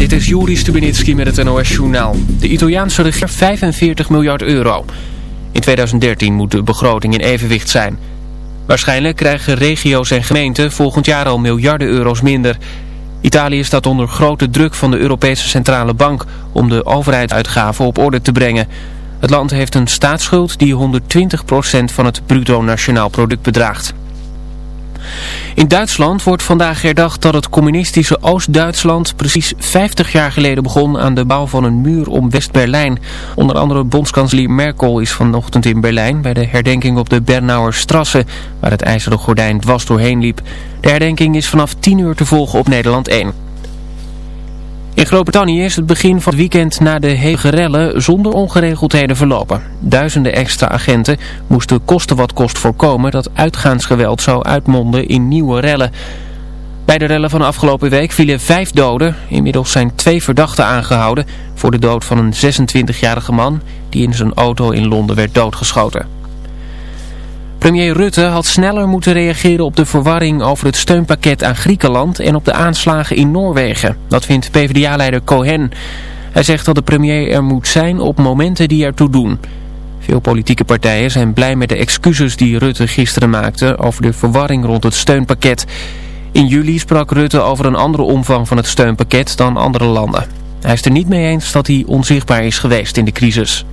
Dit is Juri Stubenitski met het NOS-journaal. De Italiaanse regering 45 miljard euro. In 2013 moet de begroting in evenwicht zijn. Waarschijnlijk krijgen regio's en gemeenten volgend jaar al miljarden euro's minder. Italië staat onder grote druk van de Europese Centrale Bank om de overheidsuitgaven op orde te brengen. Het land heeft een staatsschuld die 120% van het bruto nationaal product bedraagt. In Duitsland wordt vandaag herdacht dat het communistische Oost-Duitsland precies 50 jaar geleden begon aan de bouw van een muur om West-Berlijn. Onder andere bondskanselier Merkel is vanochtend in Berlijn bij de herdenking op de Bernauer Strasse, waar het ijzeren gordijn dwars doorheen liep. De herdenking is vanaf 10 uur te volgen op Nederland 1. In Groot-Brittannië is het begin van het weekend na de hevige rellen zonder ongeregeldheden verlopen. Duizenden extra agenten moesten kosten wat kost voorkomen dat uitgaansgeweld zou uitmonden in nieuwe rellen. Bij de rellen van afgelopen week vielen vijf doden. Inmiddels zijn twee verdachten aangehouden voor de dood van een 26-jarige man die in zijn auto in Londen werd doodgeschoten. Premier Rutte had sneller moeten reageren op de verwarring over het steunpakket aan Griekenland en op de aanslagen in Noorwegen. Dat vindt PvdA-leider Cohen. Hij zegt dat de premier er moet zijn op momenten die ertoe doen. Veel politieke partijen zijn blij met de excuses die Rutte gisteren maakte over de verwarring rond het steunpakket. In juli sprak Rutte over een andere omvang van het steunpakket dan andere landen. Hij is er niet mee eens dat hij onzichtbaar is geweest in de crisis.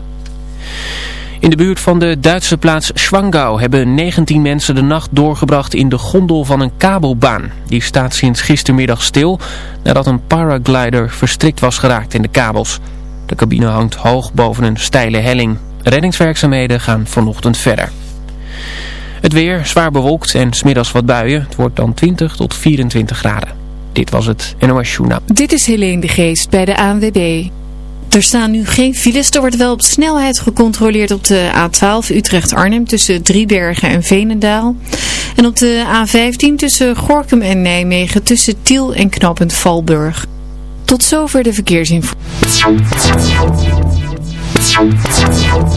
In de buurt van de Duitse plaats Schwangau hebben 19 mensen de nacht doorgebracht in de gondel van een kabelbaan. Die staat sinds gistermiddag stil nadat een paraglider verstrikt was geraakt in de kabels. De cabine hangt hoog boven een steile helling. Reddingswerkzaamheden gaan vanochtend verder. Het weer zwaar bewolkt en smiddags wat buien. Het wordt dan 20 tot 24 graden. Dit was het NOS Journaal. Dit is Helene de Geest bij de ANWB. Er staan nu geen files. Er wordt wel op snelheid gecontroleerd op de A12 Utrecht-Arnhem tussen Driebergen en Venendaal. En op de A15 tussen Gorkum en Nijmegen tussen Tiel en Knoopend Valburg. Tot zover de verkeersinformatie.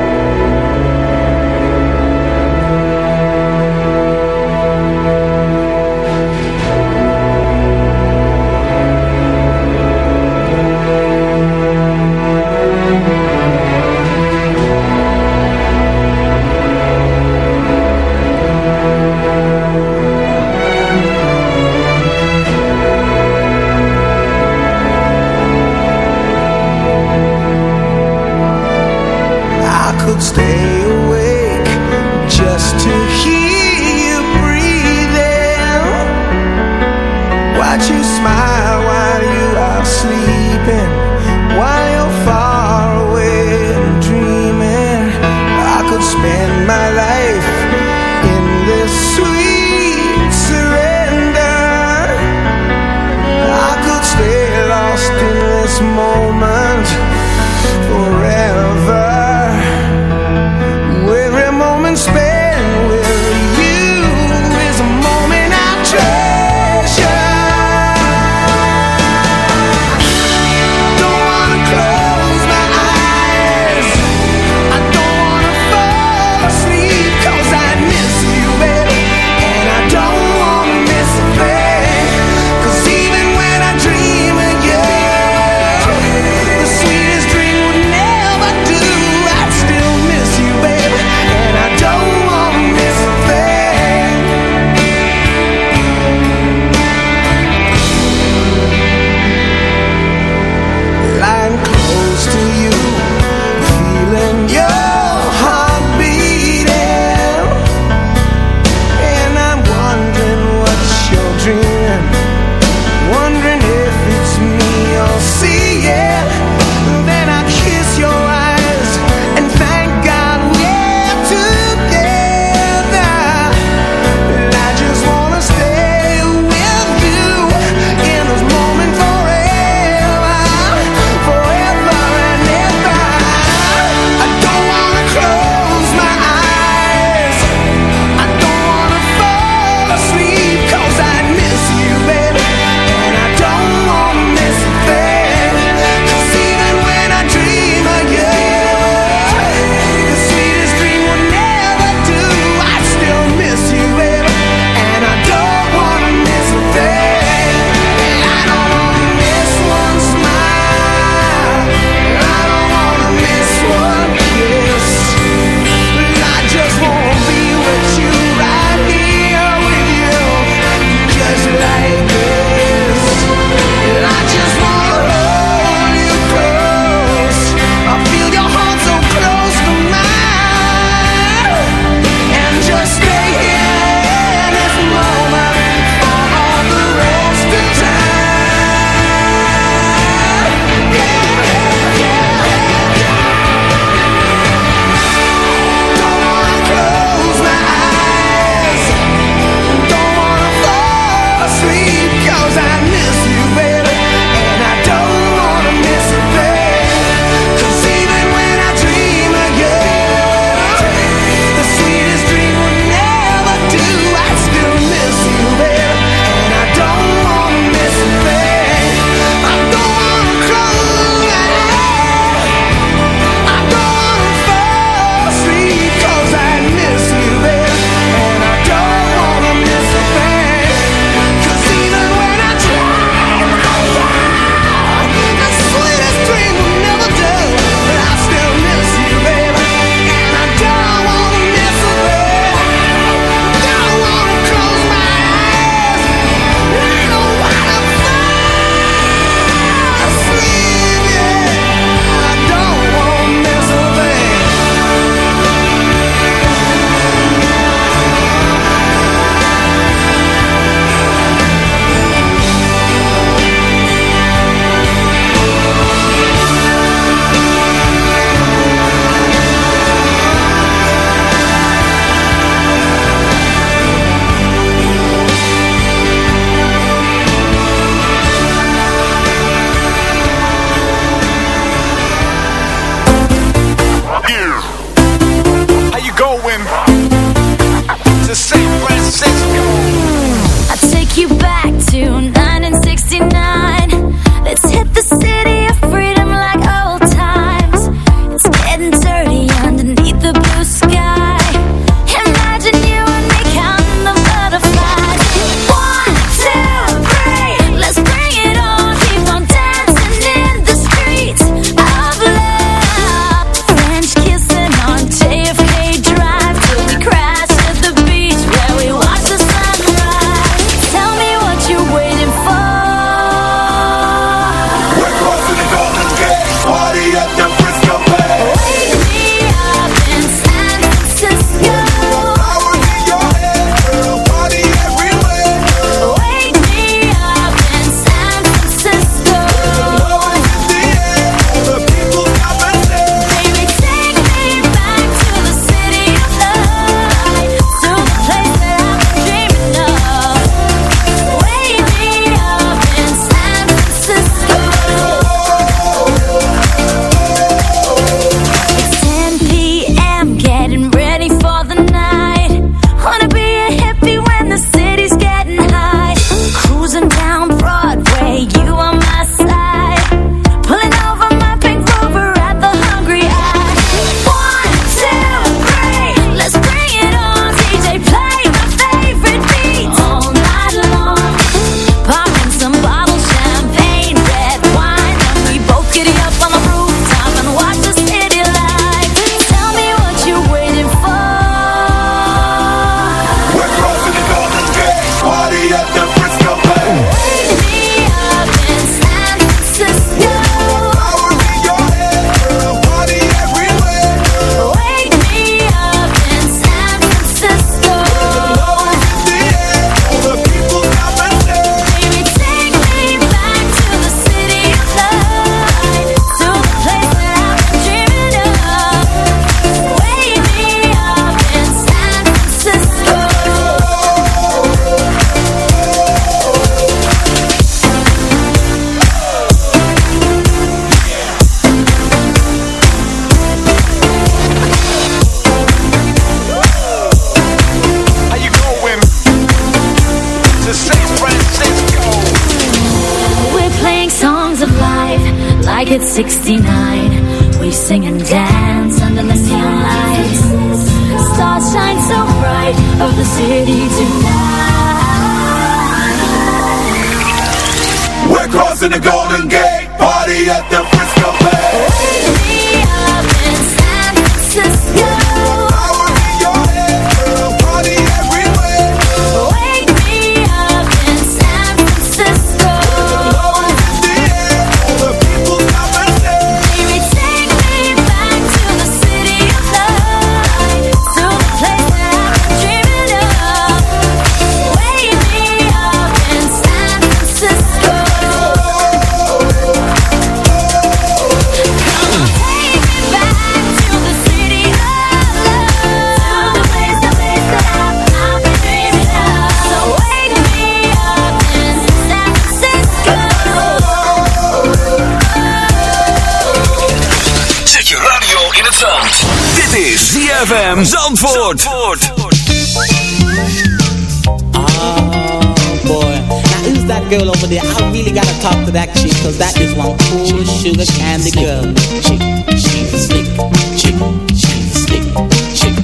Girl over there? I really gotta talk to that chick Cause that is one cool sugar candy girl. Chick, she's a slick chick She's a slick chick.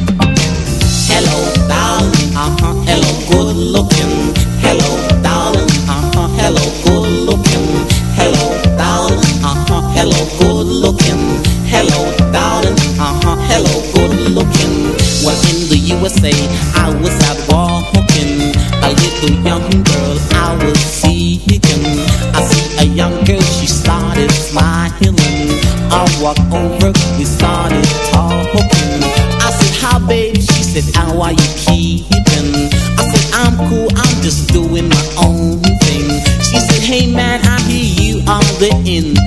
Hello, darling, uh-huh, hello, good looking. Hello, darling, uh-huh, hello, good looking. Hello, darling, uh-huh, hello, good looking. Hello, darling, uh-huh, hello, good looking. Well, in the USA, I walked over, we started talking I said, hi babe, she said, how are you keeping? I said, I'm cool, I'm just doing my own thing. She said, hey man, I hear you are the in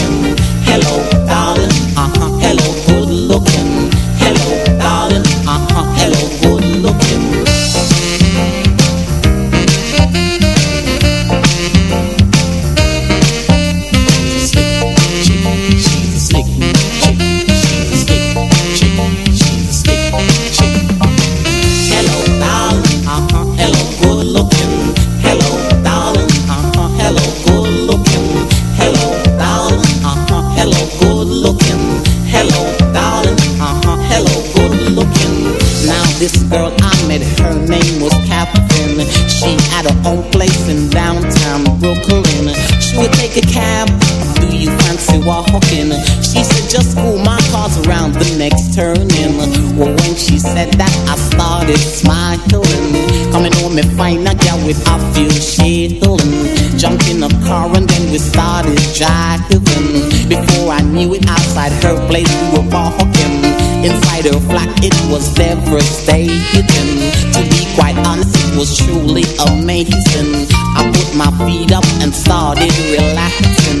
She said, just cool my car's around the next turning. Well, when she said that, I started smiling. Coming home and find a girl with a few shilling. Jumped in a car and then we started driving. Before I knew it, outside her place we were walking. Inside her flat, it was devastating. To be quite honest, it was truly amazing. I put my feet up and started relaxing.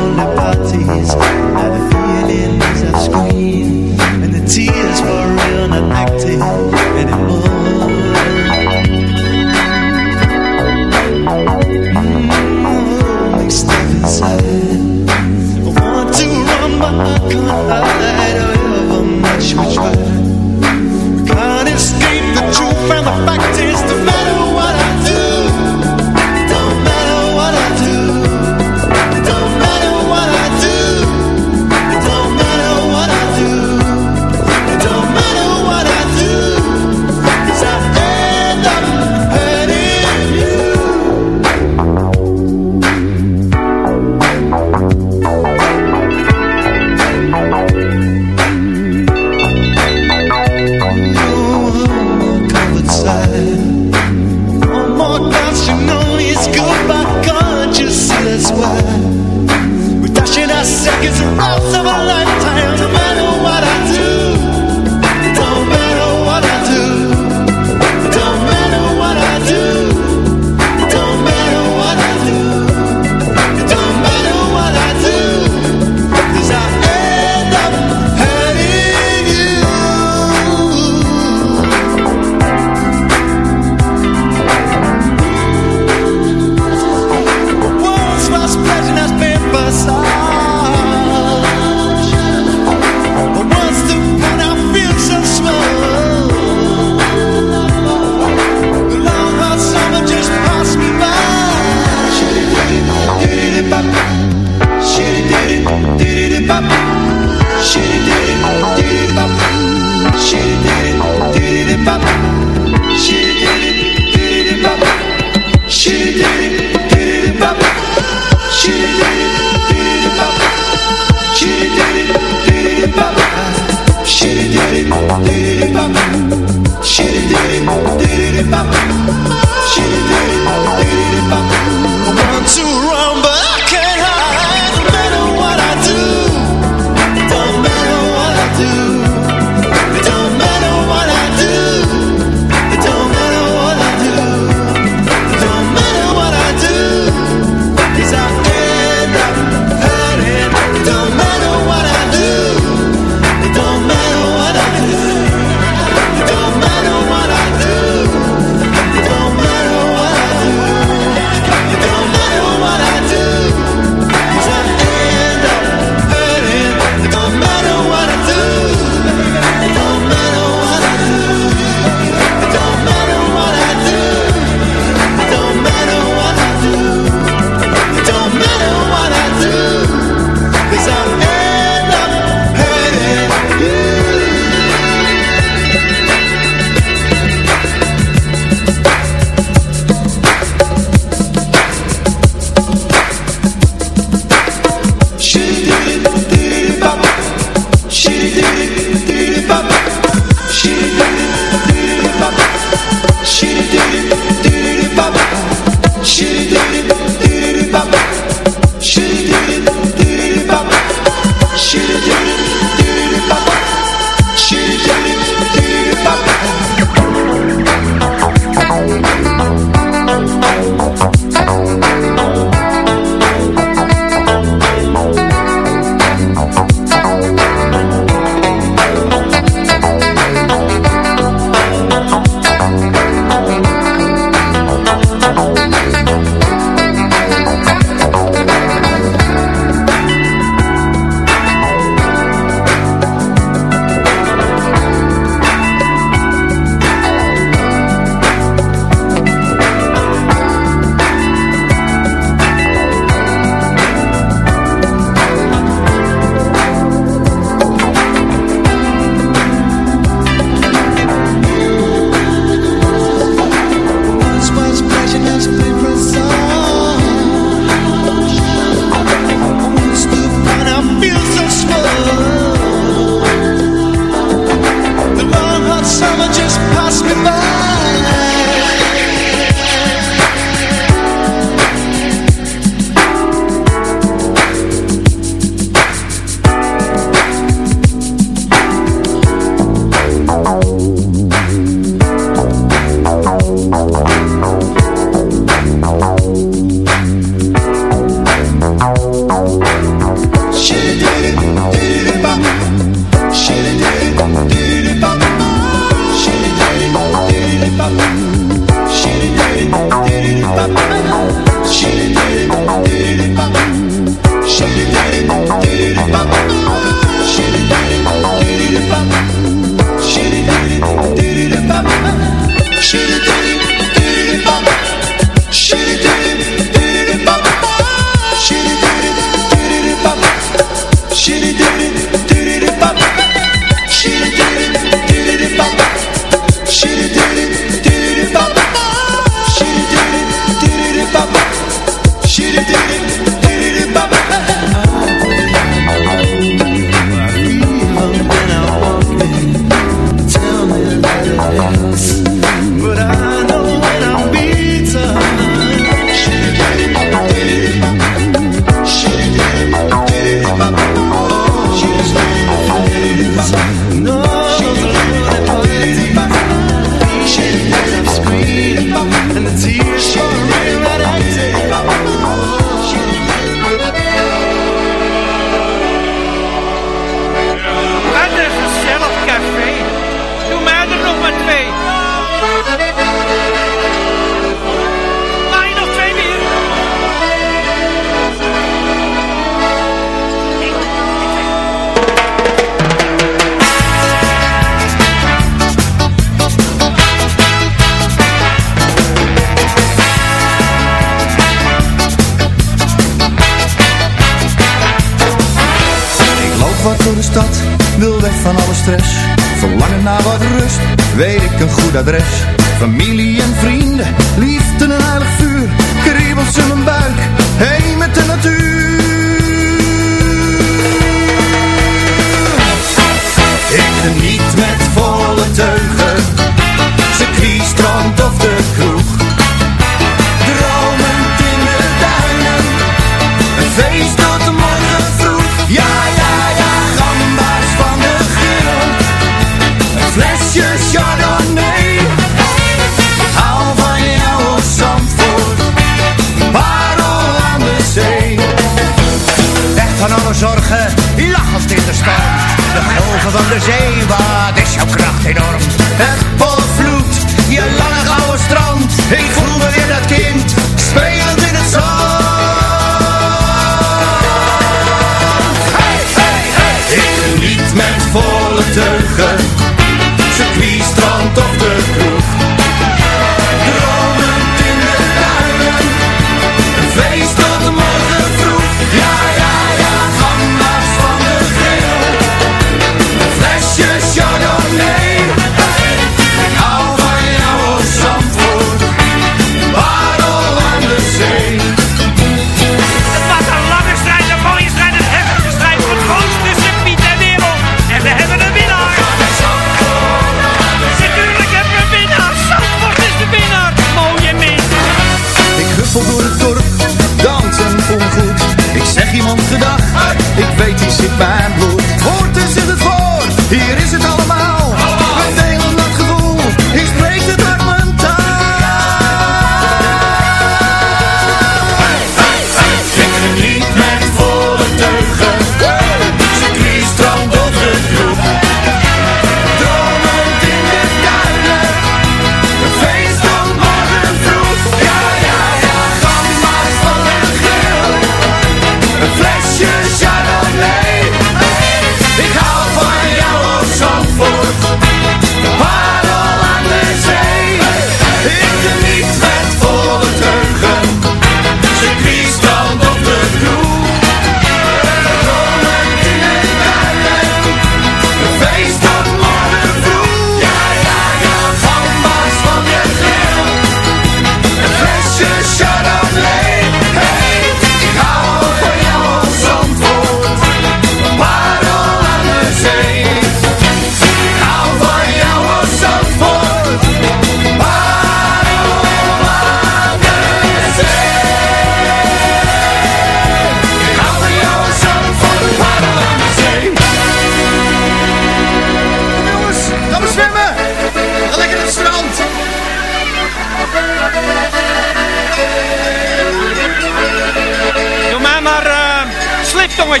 Met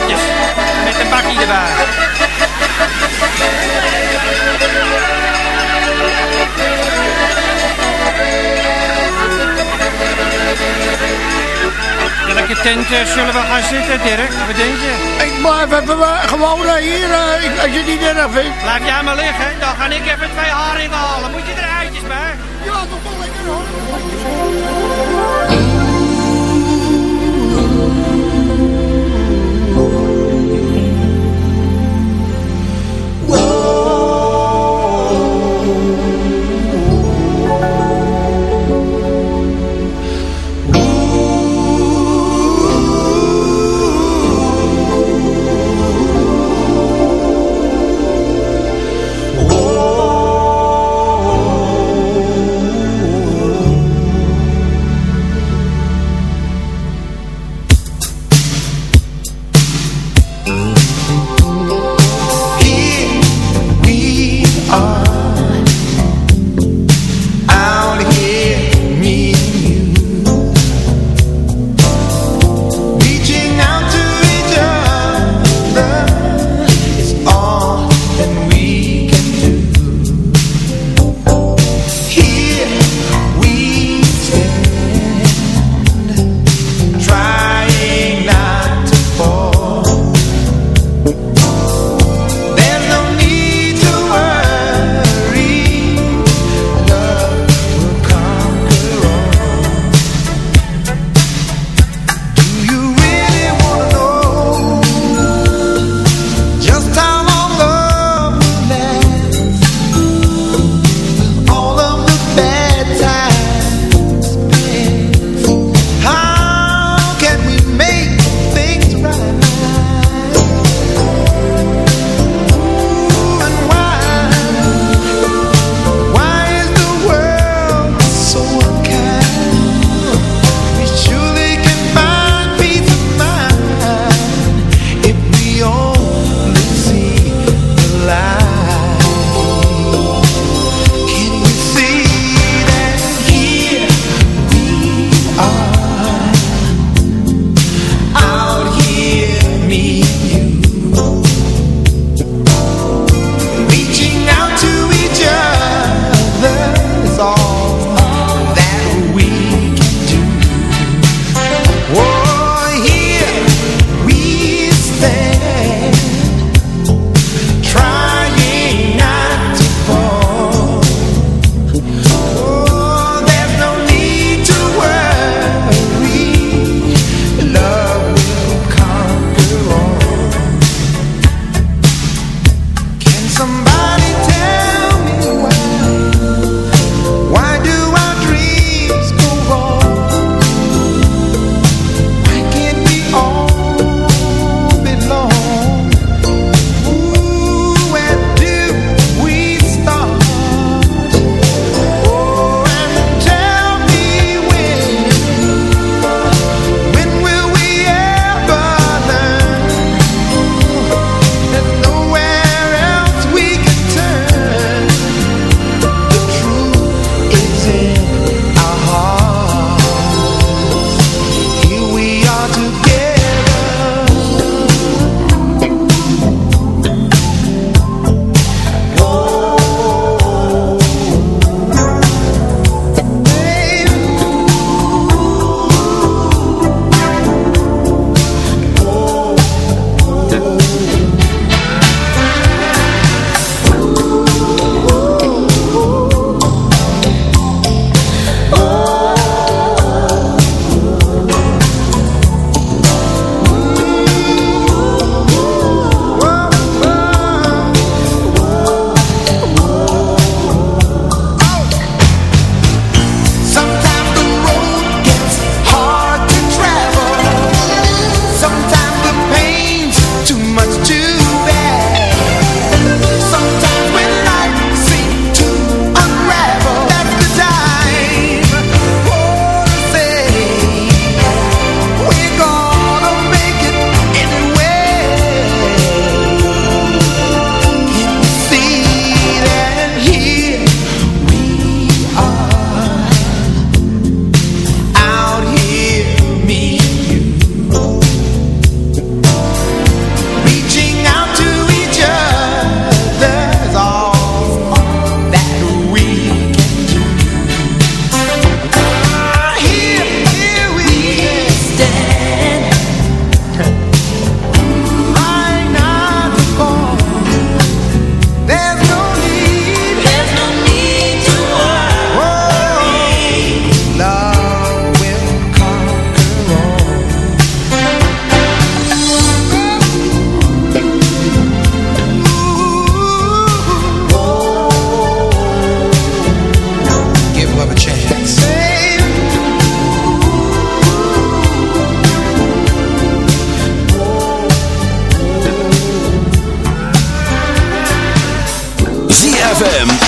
een bakkie erbij. Welke tent zullen we gaan zitten, Dirk? Wat denk je? Ik, maar we, eh, gewoon eh, hier, eh, als je niet erg vindt. Laat jij maar liggen, dan ga ik even twee haringen halen. Moet je er eitjes bij? Ja, toch wel lekker hoor.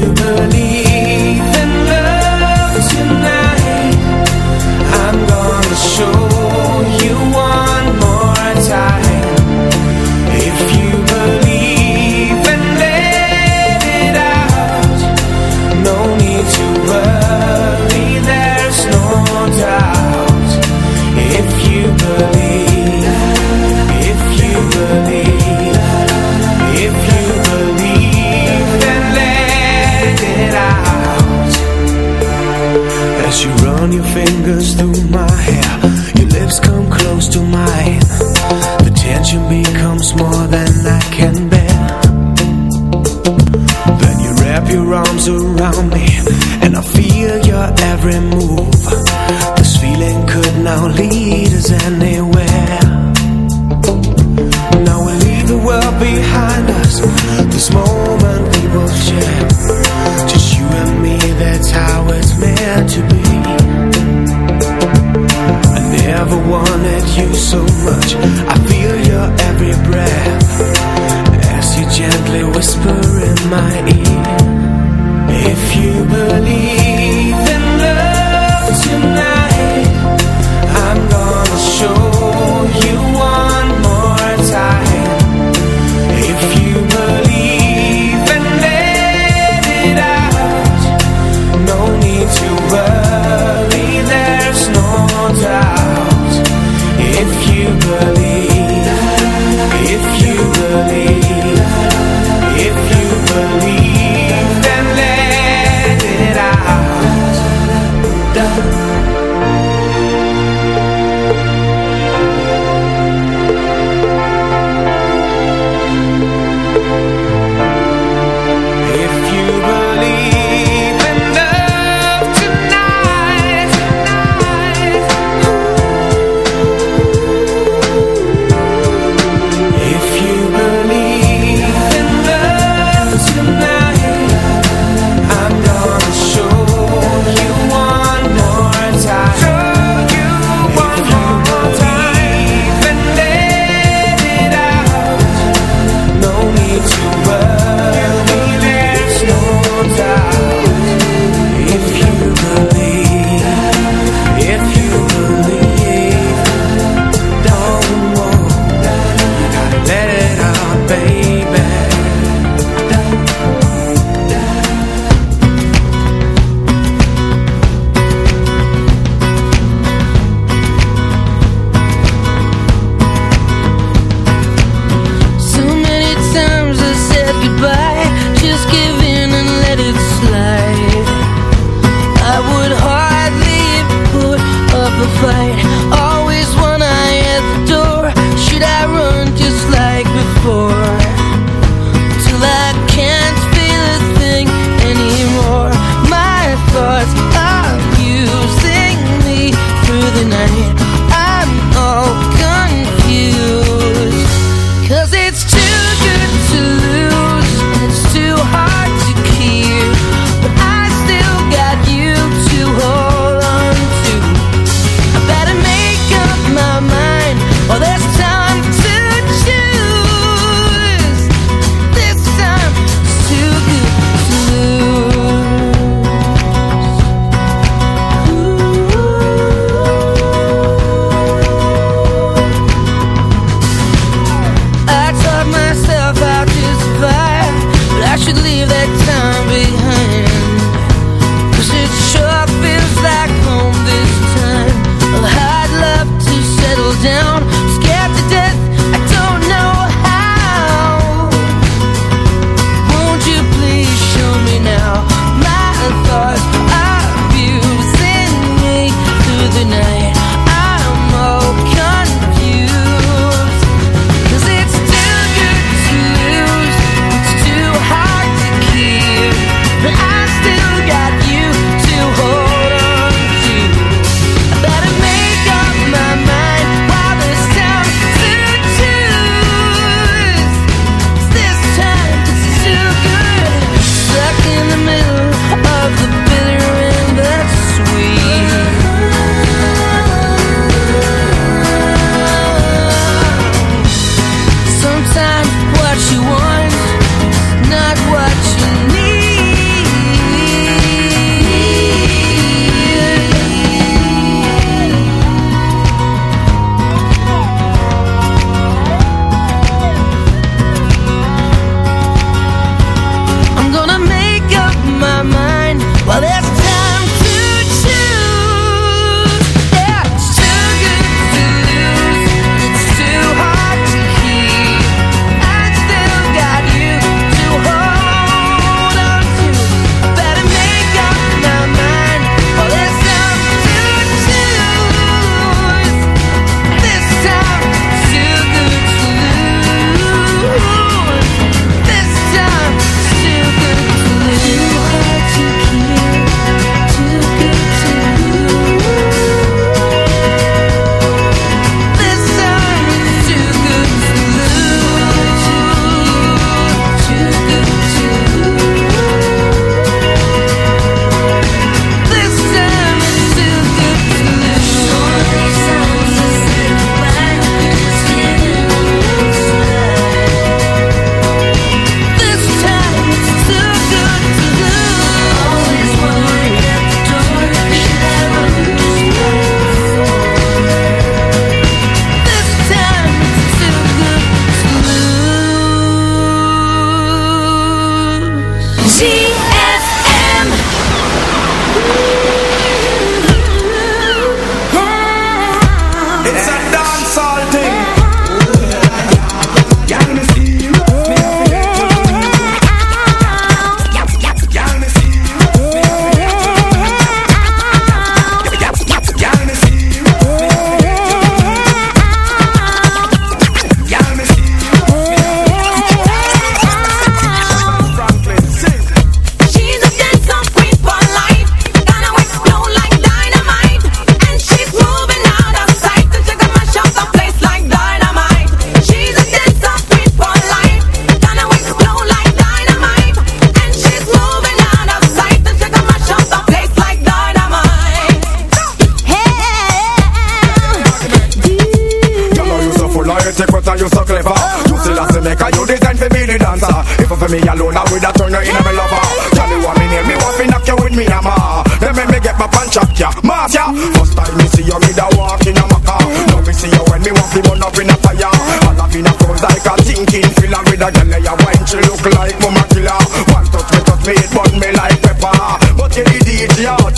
you believe?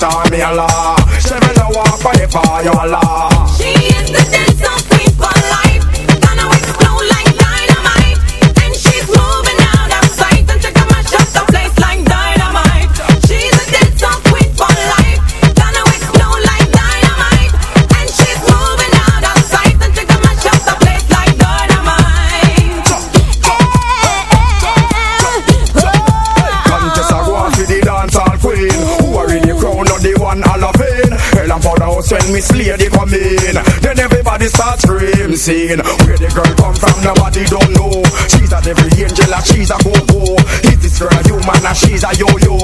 time, me Allah. Seven hour forever, you She is the them saying Where the girl come from, nobody don't know. She's a devil angel, she's a go-go. Is this girl human, she's a yo-yo?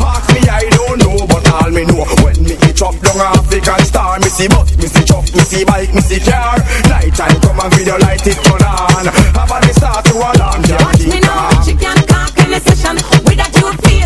Ask me, I don't know, but all me know. When me eat up long African star Me see bus, me see truck, me see bike, me see car. Night time come and video light it turn on. Have a start to alarm, Watch me now, she can cock in a session without you feel.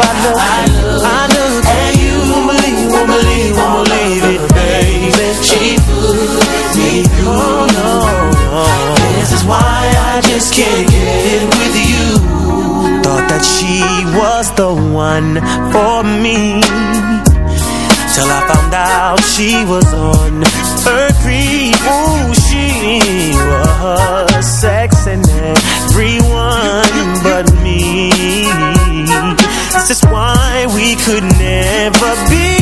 I I and you believe, won't believe, won't believe it, baby. She put me through. This is why I just can't get it with you. Thought that she was the one for me. Till I found out she was on her creep. Ooh, she was sexy. it This is why we could never be.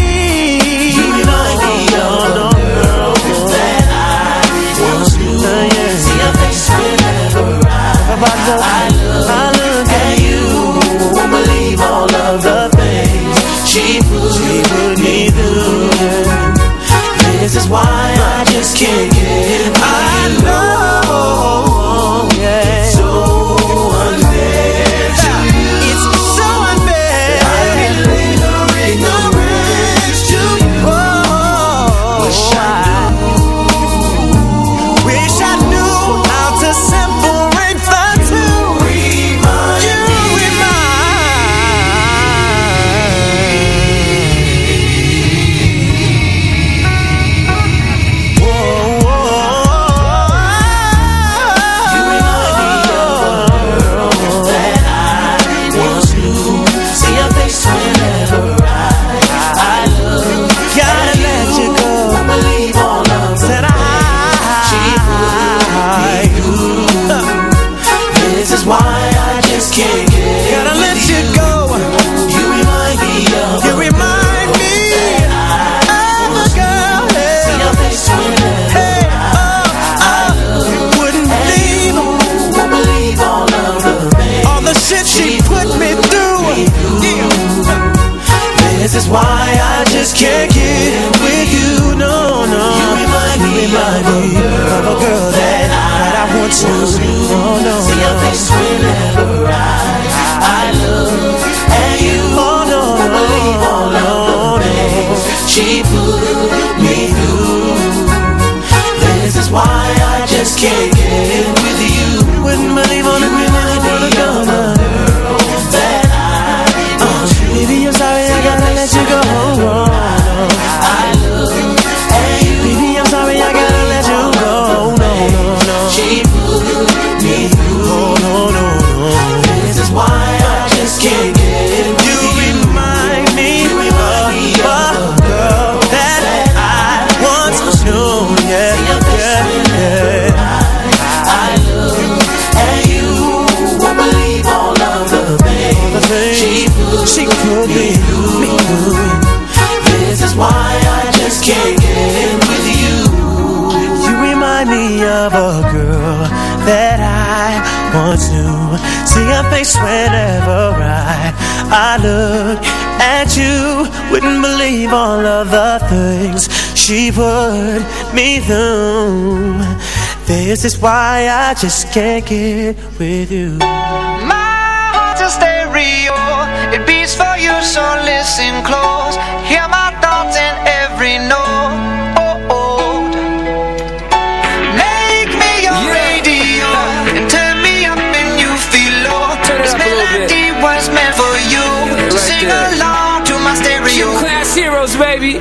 Things she put me through. This is why I just can't get with you. My heart's a stereo, it beats for you, so listen close. Hear my thoughts in every note. Oh, oh. Make me your radio and turn me up when you feel low. This melody was meant for you. So sing along to my stereo. Class heroes, baby.